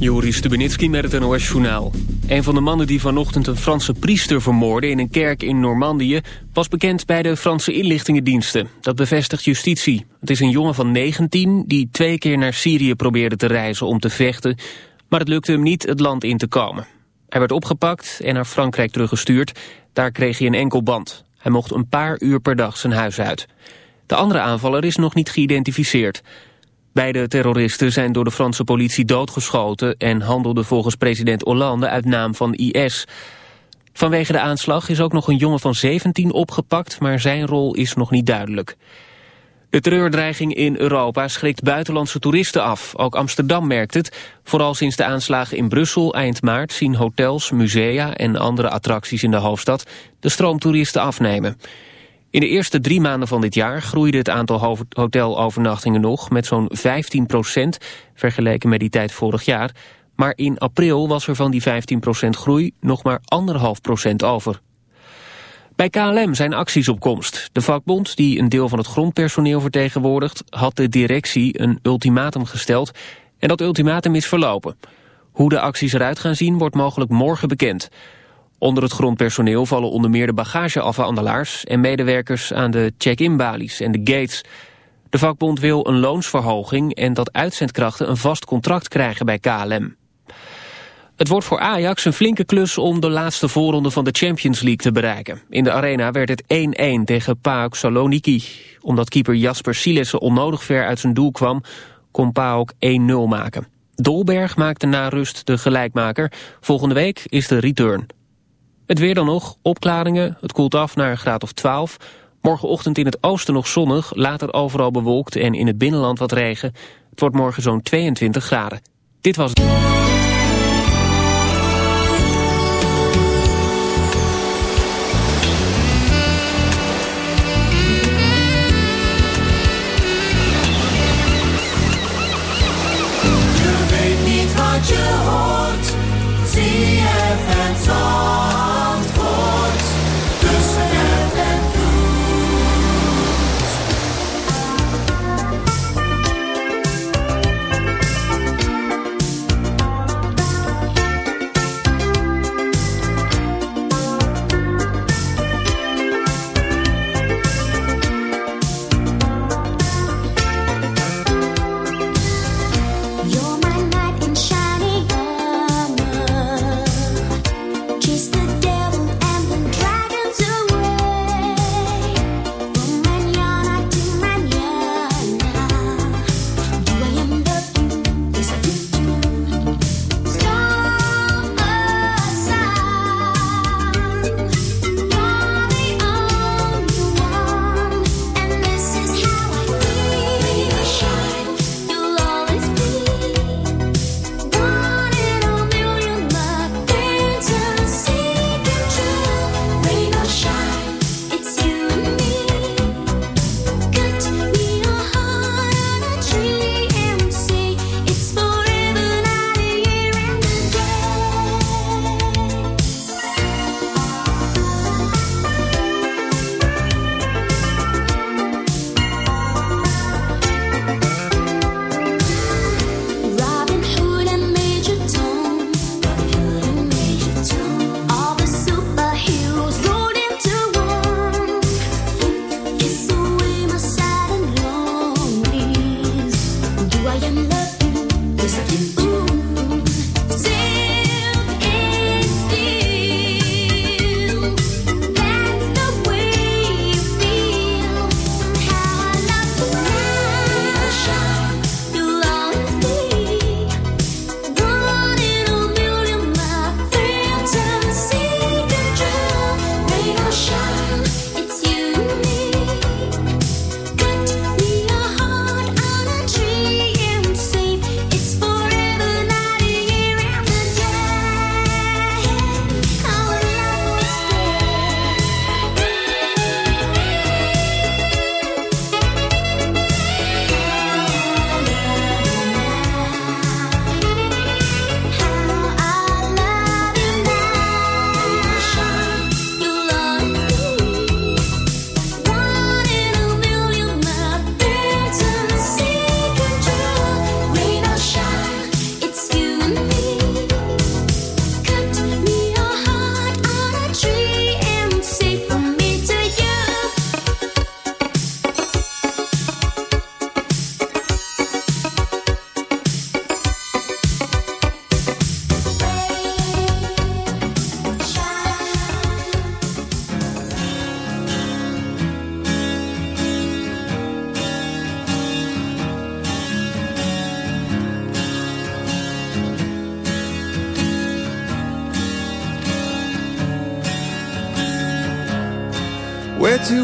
Joris Stubenitski met het NOS-journaal. Een van de mannen die vanochtend een Franse priester vermoordde... in een kerk in Normandië was bekend bij de Franse inlichtingendiensten. Dat bevestigt justitie. Het is een jongen van 19 die twee keer naar Syrië probeerde te reizen om te vechten... maar het lukte hem niet het land in te komen. Hij werd opgepakt en naar Frankrijk teruggestuurd. Daar kreeg hij een enkelband. Hij mocht een paar uur per dag zijn huis uit. De andere aanvaller is nog niet geïdentificeerd... Beide terroristen zijn door de Franse politie doodgeschoten... en handelden volgens president Hollande uit naam van IS. Vanwege de aanslag is ook nog een jongen van 17 opgepakt... maar zijn rol is nog niet duidelijk. De terreurdreiging in Europa schrikt buitenlandse toeristen af. Ook Amsterdam merkt het. Vooral sinds de aanslagen in Brussel eind maart... zien hotels, musea en andere attracties in de hoofdstad... de stroomtoeristen afnemen. In de eerste drie maanden van dit jaar groeide het aantal hotelovernachtingen nog met zo'n 15 procent, vergeleken met die tijd vorig jaar. Maar in april was er van die 15 procent groei nog maar anderhalf procent over. Bij KLM zijn acties op komst. De vakbond, die een deel van het grondpersoneel vertegenwoordigt, had de directie een ultimatum gesteld en dat ultimatum is verlopen. Hoe de acties eruit gaan zien wordt mogelijk morgen bekend. Onder het grondpersoneel vallen onder meer de bagageafhandelaars... en medewerkers aan de check-in-balies en de gates. De vakbond wil een loonsverhoging en dat uitzendkrachten een vast contract krijgen bij KLM. Het wordt voor Ajax een flinke klus om de laatste voorronde van de Champions League te bereiken. In de arena werd het 1-1 tegen PAOK Saloniki. Omdat keeper Jasper Silesse onnodig ver uit zijn doel kwam, kon PAOK 1-0 maken. Dolberg maakte na rust de gelijkmaker. Volgende week is de return. Het weer dan nog, opklaringen, het koelt af naar een graad of 12. Morgenochtend in het oosten nog zonnig, later overal bewolkt en in het binnenland wat regen. Het wordt morgen zo'n 22 graden. Dit was het.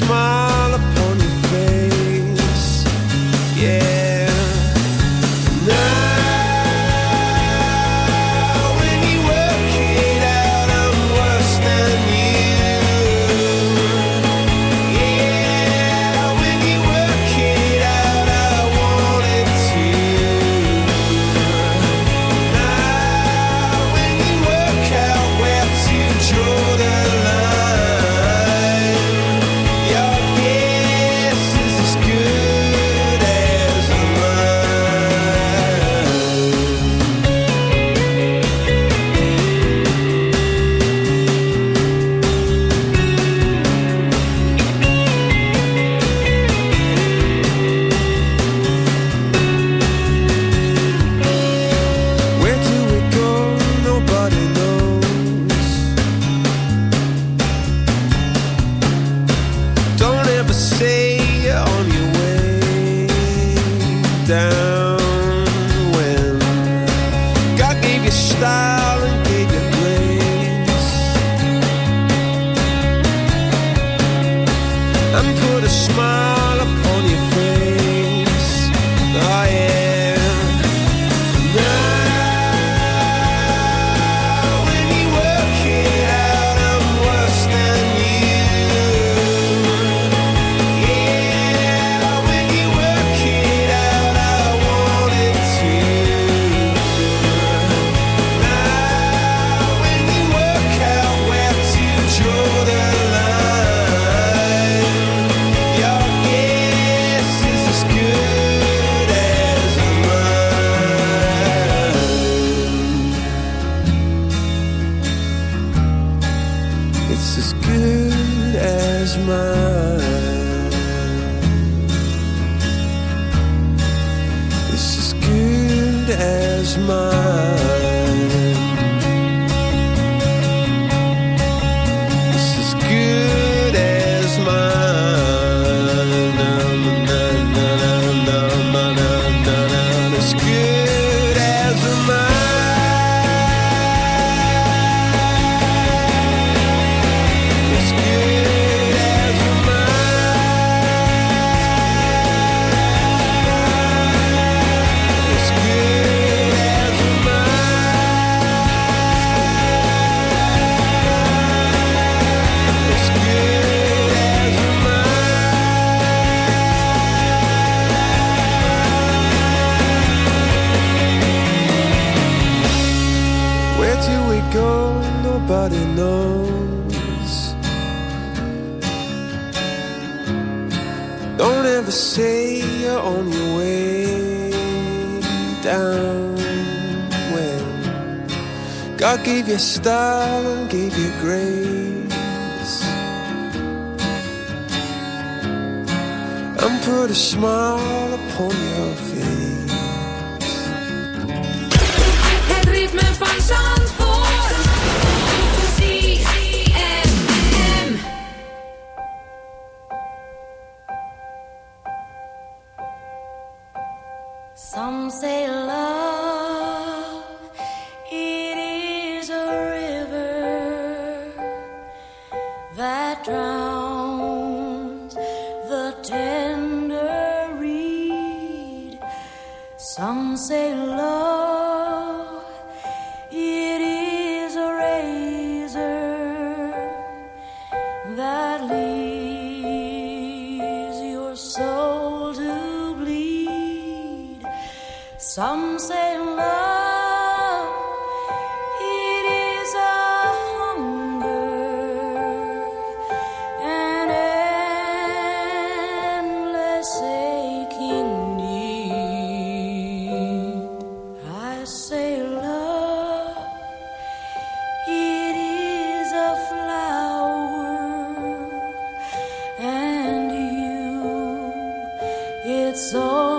Gave you style and gave you grace. And put a smile upon your face. so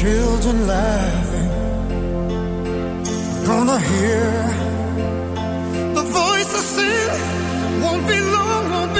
children laughing. I'm gonna hear the voice of sin. Won't be long, won't be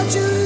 What you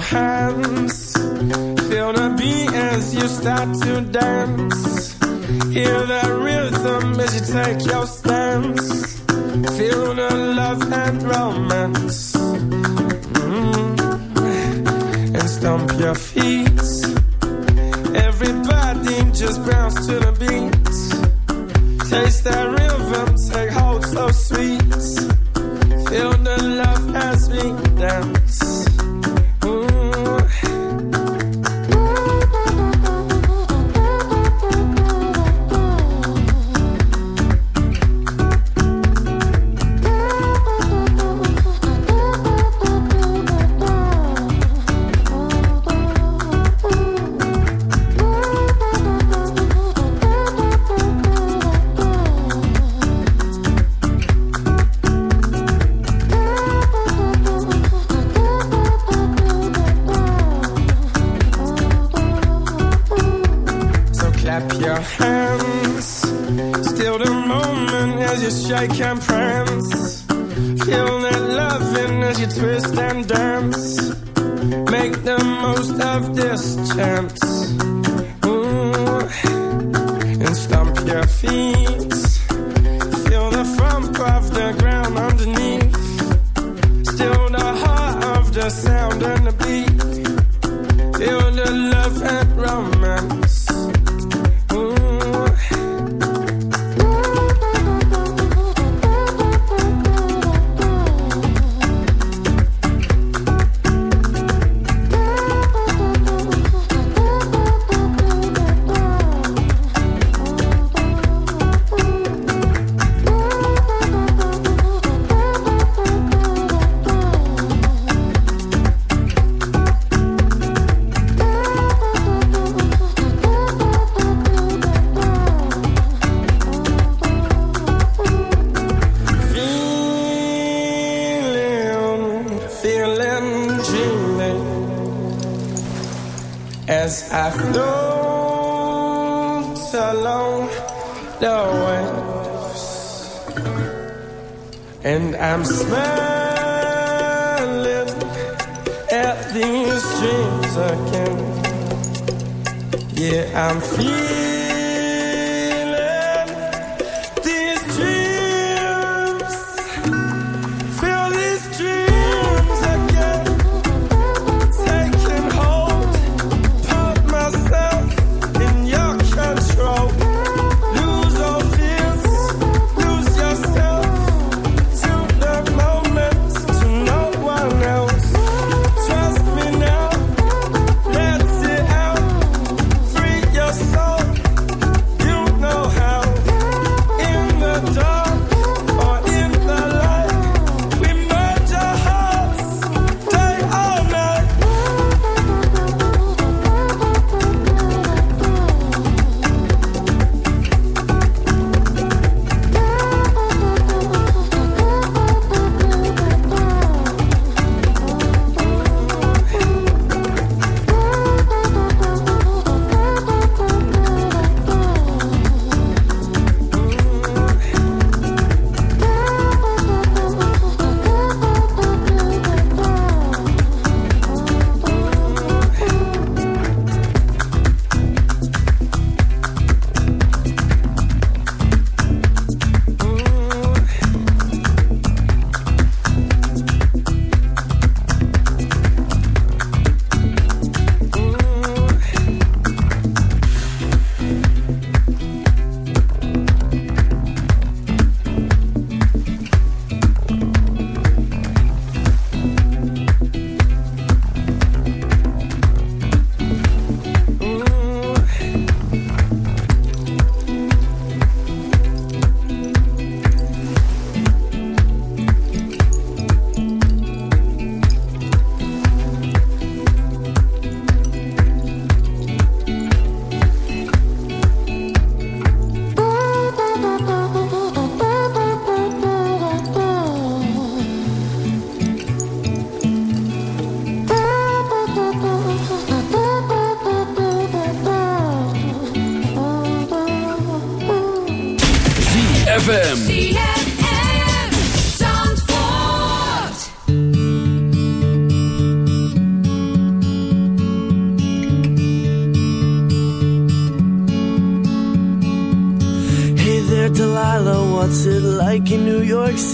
clap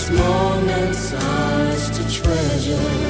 These moments, eyes to treasure.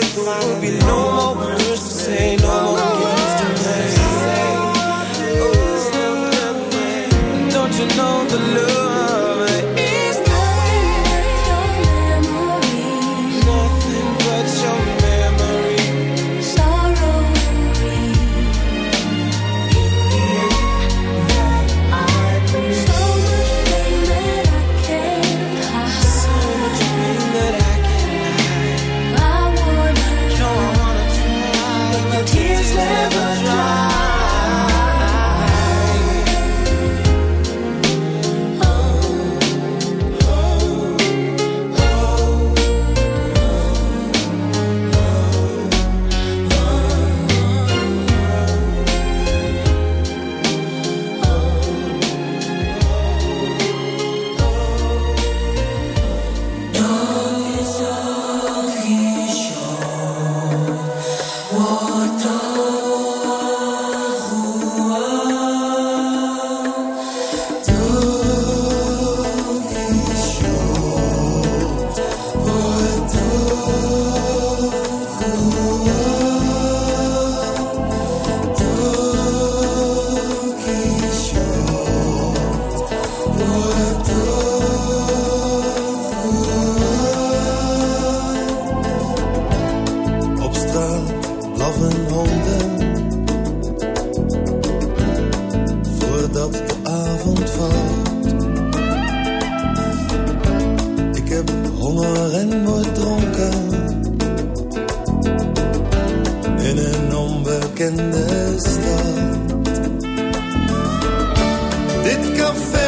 There'll be no more say, no more. Don't you know the love? felt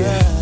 Than